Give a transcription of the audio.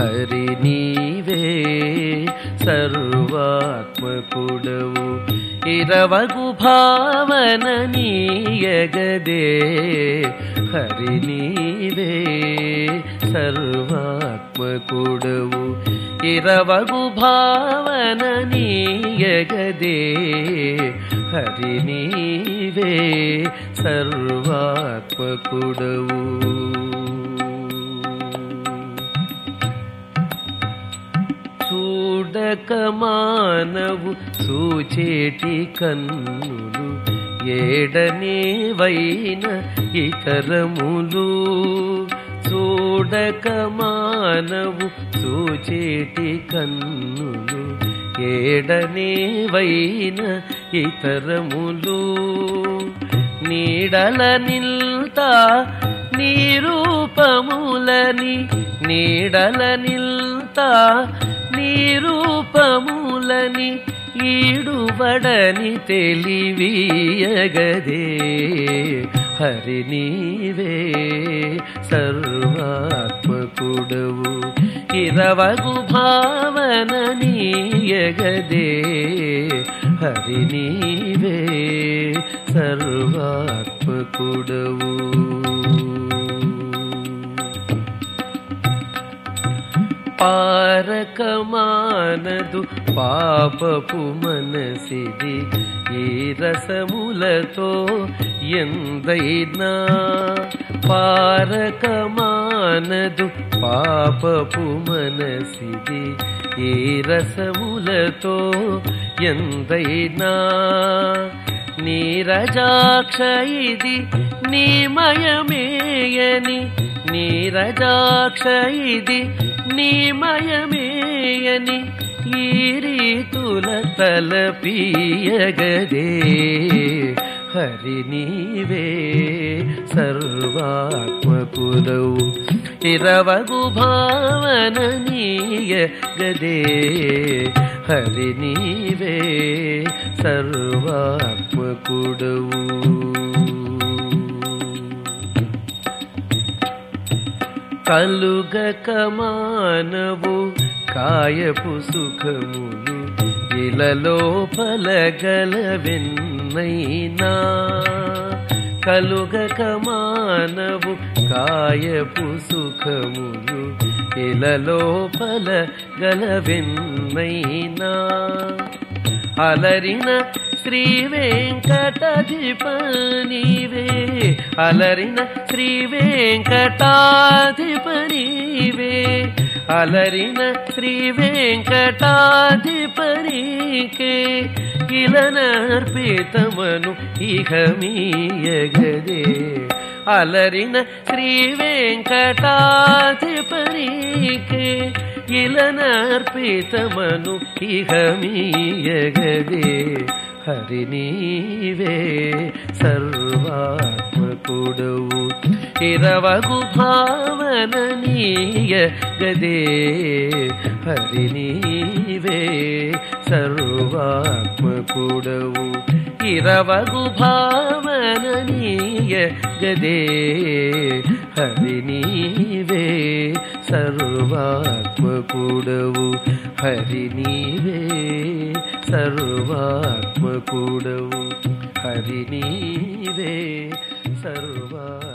हरिणी वे सर्वमकुडव हिरवु भावननि यगदे हरिणि वे सर्वमकुडवेरव भावननि यगदे हरिणि హరి నీవే మానవు చూచేటి కన్నులు ఏడనే వైన ఇతరములు చూడక మానవు సూచేటి కన్నులు ఏడనే వైన ఇతరములు నీడల నిల్తా నీరూపములని నీడల నిల్తా రూపములని ఈడుబడని తెలివియగదే. హరి నీవే సర్వాత్మకుడవు ఇరవగు భావన నీయగదే. హరి నీవే సర్వాత్మకుడవు. పారకమానదు పాపపు మనసిది ఈ రసములతో ఎందైనా పారకమానదు పాపపు మనసిది ఈ రసములతో ఎందైనా నీరజాక్ష ఇది నీమయమేయని నీరజాక్ష ఇది నీమయమేయని ఈ రీతుల తలపీయగదే. హరి నీవే సర్వాత్మకురవు ఇరవగు భావన నీయ గదే హరి నీవే సర్వాత్మకుడవు కలుగక మానవు కాయపు సుఖములు ఇలలో పలగలవెన్నైనా. కలుగక మానవు కాయపు సుఖములు ఇలలో పలగలవెన్నైనా. అలరిన శ్రీ వెంకటాధిపనివే అలరిన శ్రీ వెంకటాధిపనివే అలరిన శ్రీ వెంకటాధిపనికే ఇలనర్పితమను ఇహమీయగదే అలరిన శ్రీ వెంకటాధిపనికే ఇలనర్పితమను ఇహమీయగదే హరి నీవే పొడవు ఇరవగు భావన నీయ గదే హరి నీవే సర్వాత్మకుడవు. ఇరవగు భావన నీయ గదే హరి నీవే సర్వాత్మకుడవు. హరి నీవే సర్వాత్మకుడవు. హరి నీవే సర్వాత్మకుడవు